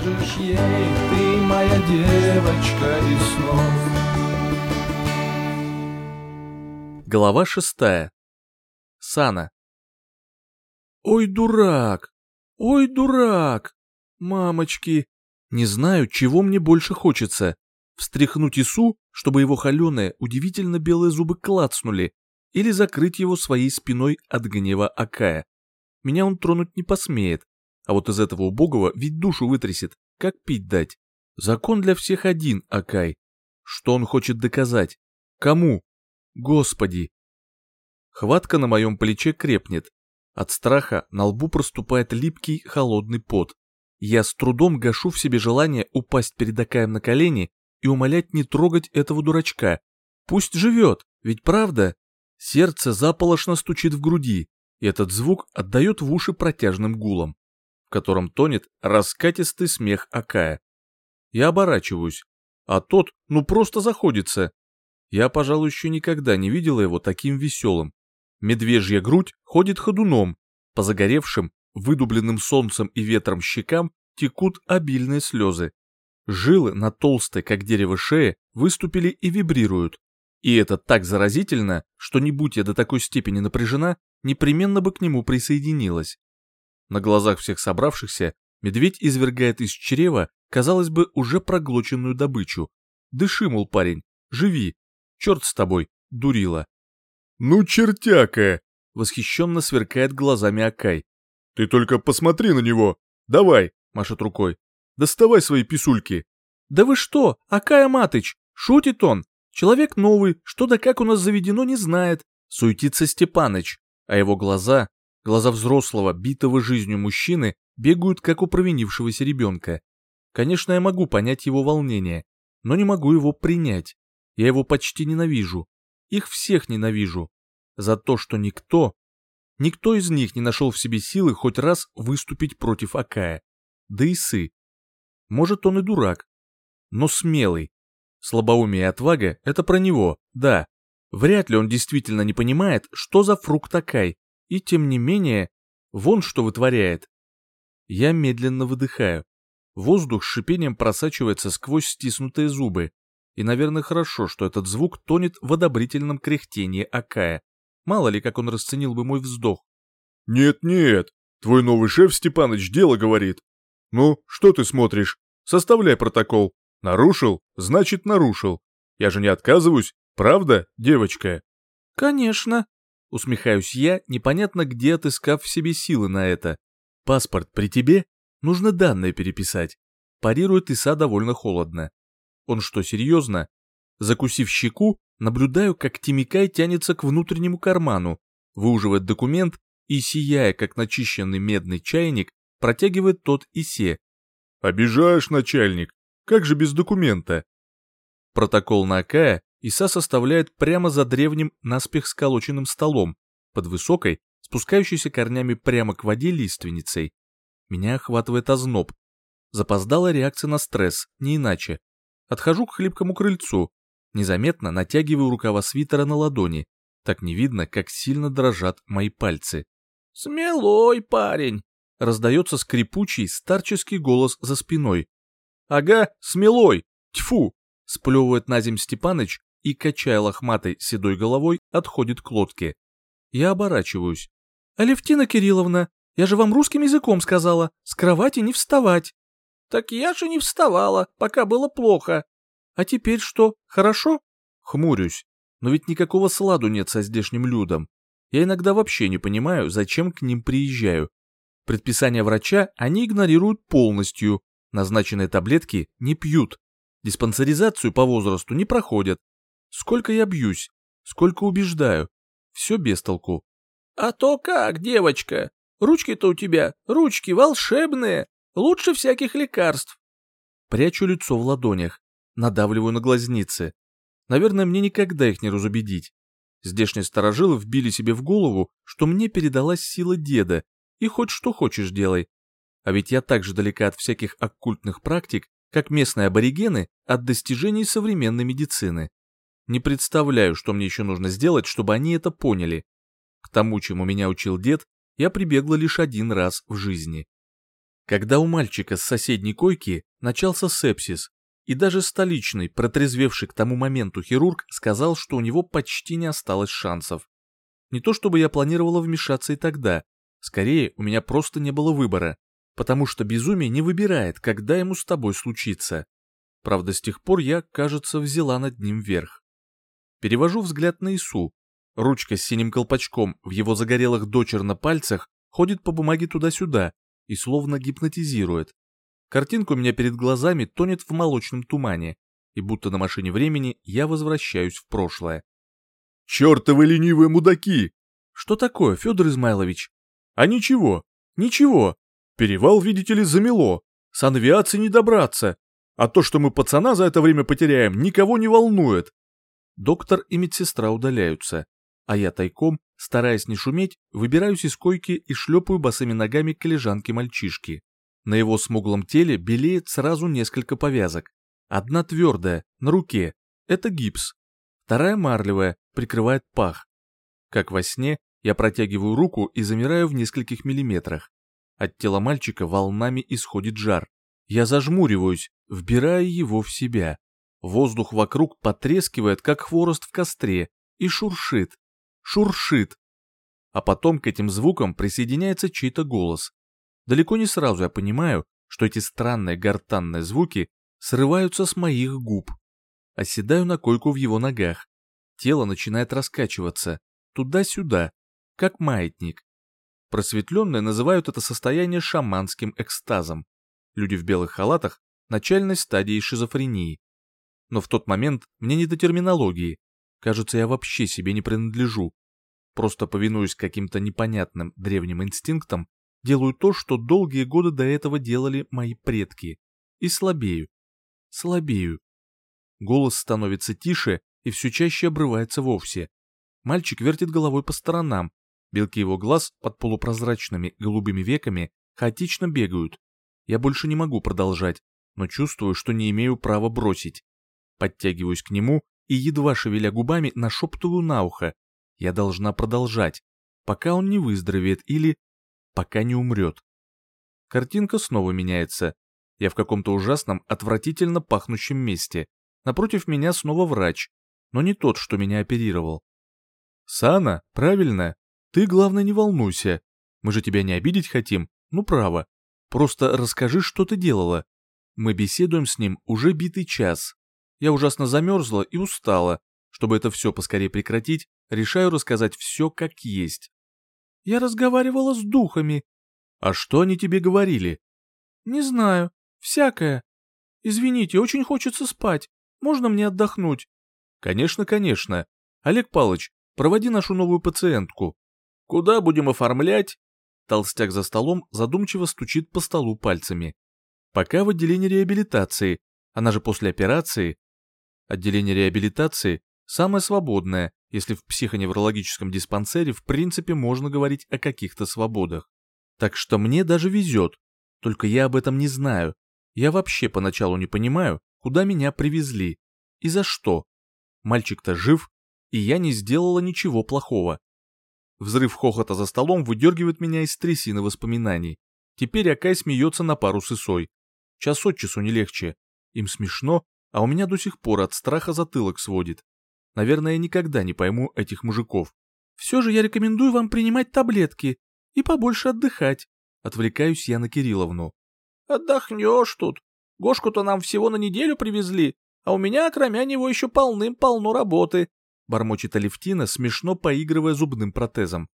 скажешь ей, ты моя девочка из снов. Глава шестая. Сана. Ой, дурак! Ой, дурак! Мамочки! Не знаю, чего мне больше хочется. Встряхнуть Ису, чтобы его холеные, удивительно белые зубы клацнули, или закрыть его своей спиной от гнева Акая. Меня он тронуть не посмеет, а вот из этого убогого ведь душу вытрясет, как пить дать. Закон для всех один, Акай. Что он хочет доказать? Кому? Господи! Хватка на моем плече крепнет. От страха на лбу проступает липкий холодный пот. Я с трудом гашу в себе желание упасть перед Акаем на колени и умолять не трогать этого дурачка. Пусть живет, ведь правда? Сердце заполошно стучит в груди, и этот звук отдает в уши протяжным гулом, в котором тонет раскатистый смех Акая. Я оборачиваюсь, а тот ну просто заходится. Я, пожалуй, еще никогда не видела его таким веселым. Медвежья грудь ходит ходуном, по загоревшим, выдубленным солнцем и ветром щекам текут обильные слезы. Жилы на толстой, как дерево шее, выступили и вибрируют. И это так заразительно, что не будь я до такой степени напряжена, непременно бы к нему присоединилась. На глазах всех собравшихся медведь извергает из чрева, казалось бы, уже проглоченную добычу. Дыши, мол, парень, живи, черт с тобой, дурила. «Ну, чертяка!» — восхищенно сверкает глазами Акай. «Ты только посмотри на него! Давай!» — машет рукой. «Доставай свои писульки!» «Да вы что, Акая Матыч, шутит он! Человек новый, что да как у нас заведено, не знает!» Суетится Степаныч, а его глаза, глаза взрослого, битого жизнью мужчины, бегают, как у провинившегося ребенка. Конечно, я могу понять его волнение, но не могу его принять. Я его почти ненавижу. Их всех ненавижу. За то, что никто, никто из них не нашел в себе силы хоть раз выступить против Акая. Да и Сы. Может, он и дурак, но смелый. Слабоумие и отвага — это про него, да. Вряд ли он действительно не понимает, что за фрукт Акай, и тем не менее, вон что вытворяет. Я медленно выдыхаю. Воздух с шипением просачивается сквозь стиснутые зубы. И, наверное, хорошо, что этот звук тонет в одобрительном кряхтении Акая. Мало ли, как он расценил бы мой вздох. «Нет-нет, твой новый шеф Степаныч дело говорит. Ну, что ты смотришь? Составляй протокол. Нарушил, значит нарушил. Я же не отказываюсь, правда, девочка?» «Конечно», — усмехаюсь я, непонятно где отыскав в себе силы на это. «Паспорт при тебе? Нужно данные переписать». Парирует Иса довольно холодно. Он что, серьезно? Закусив щеку, наблюдаю, как Тимикай тянется к внутреннему карману, выуживает документ и, сияя, как начищенный медный чайник, протягивает тот Исе. «Обижаешь, начальник! Как же без документа?» Протокол на Акая Иса составляет прямо за древним наспех сколоченным столом, под высокой, спускающейся корнями прямо к воде лиственницей. Меня охватывает озноб. Запоздала реакция на стресс, не иначе. Отхожу к хлипкому крыльцу, незаметно натягиваю рукава свитера на ладони. Так не видно, как сильно дрожат мои пальцы. «Смелой парень!» — раздается скрипучий старческий голос за спиной. «Ага, смелой! Тьфу!» — сплевывает на земь Степаныч и, качая лохматой седой головой, отходит к лодке. Я оборачиваюсь. «Алевтина Кирилловна, я же вам русским языком сказала, с кровати не вставать!» Так я же не вставала, пока было плохо. А теперь что, хорошо? Хмурюсь. Но ведь никакого сладу нет со здешним людом. Я иногда вообще не понимаю, зачем к ним приезжаю. Предписания врача они игнорируют полностью. Назначенные таблетки не пьют. Диспансеризацию по возрасту не проходят. Сколько я бьюсь, сколько убеждаю. Все без толку. А то как, девочка? Ручки-то у тебя, ручки волшебные. Лучше всяких лекарств. Прячу лицо в ладонях, надавливаю на глазницы. Наверное, мне никогда их не разубедить. Здешние сторожилы вбили себе в голову, что мне передалась сила деда, и хоть что хочешь делай. А ведь я так же далека от всяких оккультных практик, как местные аборигены от достижений современной медицины. Не представляю, что мне еще нужно сделать, чтобы они это поняли. К тому, чему меня учил дед, я прибегла лишь один раз в жизни. Когда у мальчика с соседней койки начался сепсис, и даже столичный, протрезвевший к тому моменту хирург сказал, что у него почти не осталось шансов. Не то чтобы я планировала вмешаться и тогда, скорее у меня просто не было выбора, потому что безумие не выбирает, когда ему с тобой случится. Правда, с тех пор я, кажется, взяла над ним верх. Перевожу взгляд на Ису. Ручка с синим колпачком в его загорелых дочерно пальцах ходит по бумаге туда-сюда и словно гипнотизирует. Картинка у меня перед глазами тонет в молочном тумане, и будто на машине времени я возвращаюсь в прошлое. «Чертовы ленивые мудаки!» «Что такое, Федор Измайлович?» «А ничего, ничего. Перевал, видите ли, замело. С анвиации не добраться. А то, что мы пацана за это время потеряем, никого не волнует. Доктор и медсестра удаляются, а я тайком, стараясь не шуметь, выбираюсь из койки и шлепаю босыми ногами к лежанке мальчишки. На его смуглом теле белеет сразу несколько повязок. Одна твердая, на руке, это гипс. Вторая марлевая, прикрывает пах. Как во сне, я протягиваю руку и замираю в нескольких миллиметрах. От тела мальчика волнами исходит жар. Я зажмуриваюсь, вбирая его в себя. Воздух вокруг потрескивает, как хворост в костре, и шуршит, шуршит. А потом к этим звукам присоединяется чей-то голос. Далеко не сразу я понимаю, что эти странные гортанные звуки срываются с моих губ. Оседаю на койку в его ногах. Тело начинает раскачиваться, туда-сюда, как маятник. Просветленные называют это состояние шаманским экстазом. Люди в белых халатах – начальной стадии шизофрении. Но в тот момент мне не до терминологии. Кажется, я вообще себе не принадлежу. Просто повинуюсь каким-то непонятным древним инстинктам делаю то, что долгие годы до этого делали мои предки. И слабею. Слабею. Голос становится тише и все чаще обрывается вовсе. Мальчик вертит головой по сторонам. Белки его глаз под полупрозрачными голубыми веками хаотично бегают. Я больше не могу продолжать, но чувствую, что не имею права бросить. Подтягиваюсь к нему и, едва шевеля губами, нашептываю на ухо. Я должна продолжать, пока он не выздоровеет или пока не умрет. Картинка снова меняется. Я в каком-то ужасном, отвратительно пахнущем месте. Напротив меня снова врач, но не тот, что меня оперировал. «Сана, правильно. Ты, главное, не волнуйся. Мы же тебя не обидеть хотим, ну право. Просто расскажи, что ты делала. Мы беседуем с ним уже битый час. Я ужасно замерзла и устала. Чтобы это все поскорее прекратить, решаю рассказать все как есть. Я разговаривала с духами. А что они тебе говорили? Не знаю. Всякое. Извините, очень хочется спать. Можно мне отдохнуть? Конечно, конечно. Олег Палыч, проводи нашу новую пациентку. Куда будем оформлять? Толстяк за столом задумчиво стучит по столу пальцами. Пока в отделении реабилитации, она же после операции. Отделение реабилитации самое свободное, если в психоневрологическом диспансере в принципе можно говорить о каких-то свободах. Так что мне даже везет, только я об этом не знаю. Я вообще поначалу не понимаю, куда меня привезли и за что. Мальчик-то жив, и я не сделала ничего плохого. Взрыв хохота за столом выдергивает меня из трясины воспоминаний. Теперь Акай смеется на пару с Исой. Час от часу не легче. Им смешно, а у меня до сих пор от страха затылок сводит. Наверное, я никогда не пойму этих мужиков. Все же я рекомендую вам принимать таблетки и побольше отдыхать. Отвлекаюсь я на Кирилловну. Отдохнешь тут. Гошку-то нам всего на неделю привезли, а у меня, кроме него, еще полным-полно работы. Бормочет Алевтина, смешно поигрывая зубным протезом.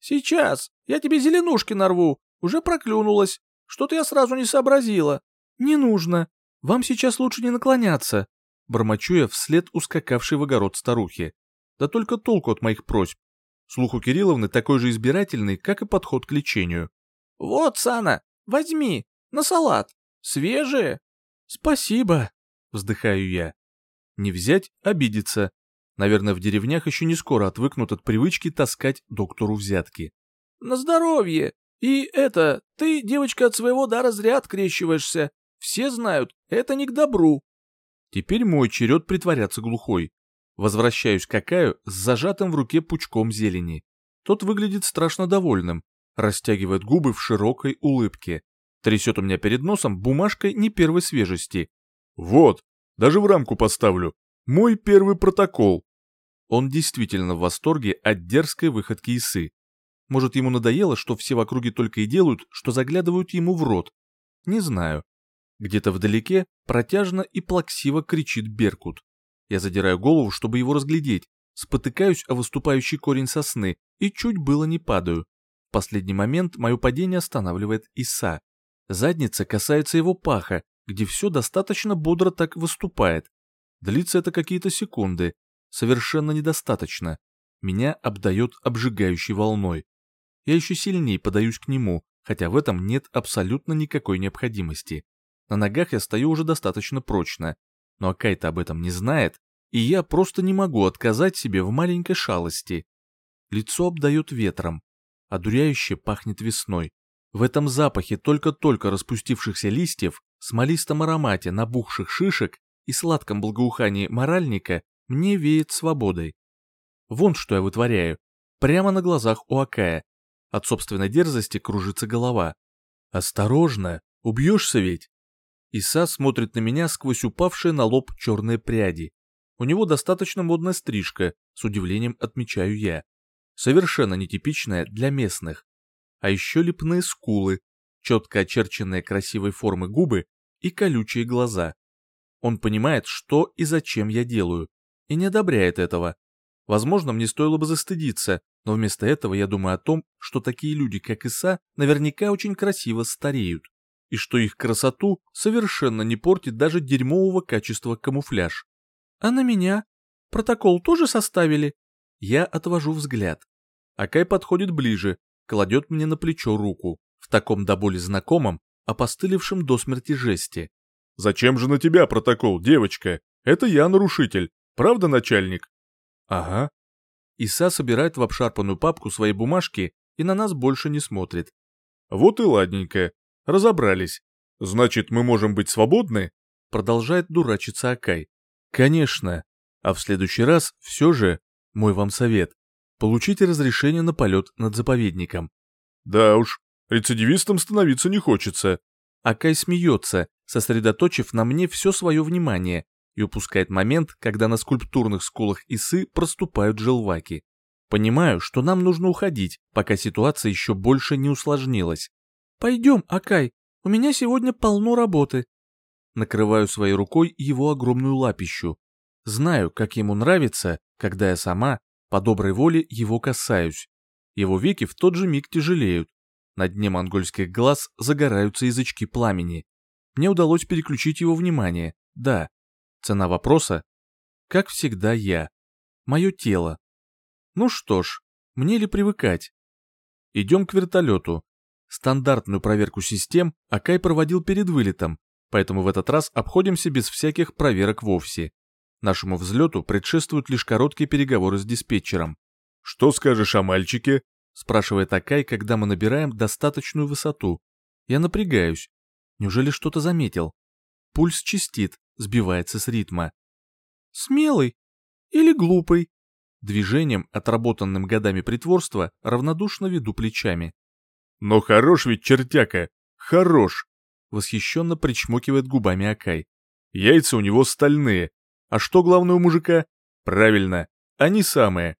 Сейчас, я тебе зеленушки нарву. Уже проклюнулась. Что-то я сразу не сообразила. Не нужно. Вам сейчас лучше не наклоняться бормочу я вслед ускакавшей в огород старухи. Да только толку от моих просьб. Слух у Кирилловны такой же избирательный, как и подход к лечению. «Вот, Сана, возьми, на салат. Свежие». «Спасибо», — вздыхаю я. Не взять — обидеться. Наверное, в деревнях еще не скоро отвыкнут от привычки таскать доктору взятки. «На здоровье! И это, ты, девочка, от своего дара зря открещиваешься. Все знают, это не к добру. Теперь мой черед притворяться глухой. Возвращаюсь к Акаю с зажатым в руке пучком зелени. Тот выглядит страшно довольным, растягивает губы в широкой улыбке. Трясет у меня перед носом бумажкой не первой свежести. Вот, даже в рамку поставлю. Мой первый протокол. Он действительно в восторге от дерзкой выходки Исы. Может, ему надоело, что все в округе только и делают, что заглядывают ему в рот? Не знаю. Где-то вдалеке протяжно и плаксиво кричит Беркут. Я задираю голову, чтобы его разглядеть, спотыкаюсь о выступающий корень сосны и чуть было не падаю. В последний момент мое падение останавливает Иса. Задница касается его паха, где все достаточно бодро так выступает. Длится это какие-то секунды. Совершенно недостаточно. Меня обдает обжигающей волной. Я еще сильнее подаюсь к нему, хотя в этом нет абсолютно никакой необходимости. На ногах я стою уже достаточно прочно. Но Акайта об этом не знает, и я просто не могу отказать себе в маленькой шалости. Лицо обдает ветром, одуряюще пахнет весной. В этом запахе только-только распустившихся листьев, смолистом аромате набухших шишек и сладком благоухании моральника мне веет свободой. Вон что я вытворяю. Прямо на глазах у Акая. От собственной дерзости кружится голова. Осторожно, убьешься ведь. Иса смотрит на меня сквозь упавшие на лоб черные пряди. У него достаточно модная стрижка, с удивлением отмечаю я. Совершенно нетипичная для местных а еще лепные скулы, четко очерченные красивой формы губы и колючие глаза. Он понимает, что и зачем я делаю, и не одобряет этого. Возможно, мне стоило бы застыдиться, но вместо этого я думаю о том, что такие люди, как Иса, наверняка очень красиво стареют, и что их красоту совершенно не портит даже дерьмового качества камуфляж. А на меня? Протокол тоже составили? Я отвожу взгляд. Акай подходит ближе, кладет мне на плечо руку, в таком до боли знакомом, опостылевшем до смерти жесте. «Зачем же на тебя протокол, девочка? Это я нарушитель, правда, начальник?» «Ага». Иса собирает в обшарпанную папку свои бумажки и на нас больше не смотрит. «Вот и ладненько. Разобрались. Значит, мы можем быть свободны?» Продолжает дурачиться Акай. «Конечно. А в следующий раз все же, мой вам совет, получить разрешение на полет над заповедником. Да уж, рецидивистом становиться не хочется. Акай смеется, сосредоточив на мне все свое внимание, и упускает момент, когда на скульптурных скулах Исы проступают желваки. Понимаю, что нам нужно уходить, пока ситуация еще больше не усложнилась. «Пойдем, Акай, у меня сегодня полно работы». Накрываю своей рукой его огромную лапищу. Знаю, как ему нравится, когда я сама по доброй воле его касаюсь. Его веки в тот же миг тяжелеют. На дне монгольских глаз загораются язычки пламени. Мне удалось переключить его внимание. Да. Цена вопроса? Как всегда я. Мое тело. Ну что ж, мне ли привыкать? Идем к вертолету. Стандартную проверку систем Акай проводил перед вылетом, поэтому в этот раз обходимся без всяких проверок вовсе. Нашему взлету предшествуют лишь короткие переговоры с диспетчером. «Что скажешь о мальчике?» — спрашивает Акай, когда мы набираем достаточную высоту. Я напрягаюсь. Неужели что-то заметил? Пульс чистит, сбивается с ритма. «Смелый или глупый?» Движением, отработанным годами притворства, равнодушно веду плечами. «Но хорош ведь чертяка! Хорош!» Восхищенно причмокивает губами Акай. «Яйца у него стальные, а что главное у мужика? Правильно, они самые.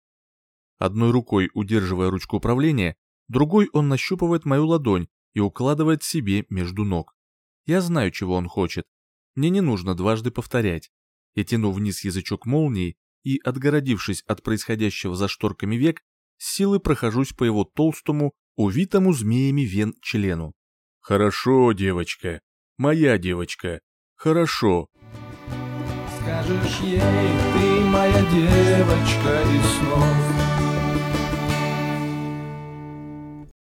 Одной рукой удерживая ручку управления, другой он нащупывает мою ладонь и укладывает себе между ног. Я знаю, чего он хочет. Мне не нужно дважды повторять. Я тяну вниз язычок молнии и, отгородившись от происходящего за шторками век, с силой прохожусь по его толстому, увитому змеями вен члену. «Хорошо, девочка. Моя девочка. Хорошо скажешь ей, ты моя девочка из снов.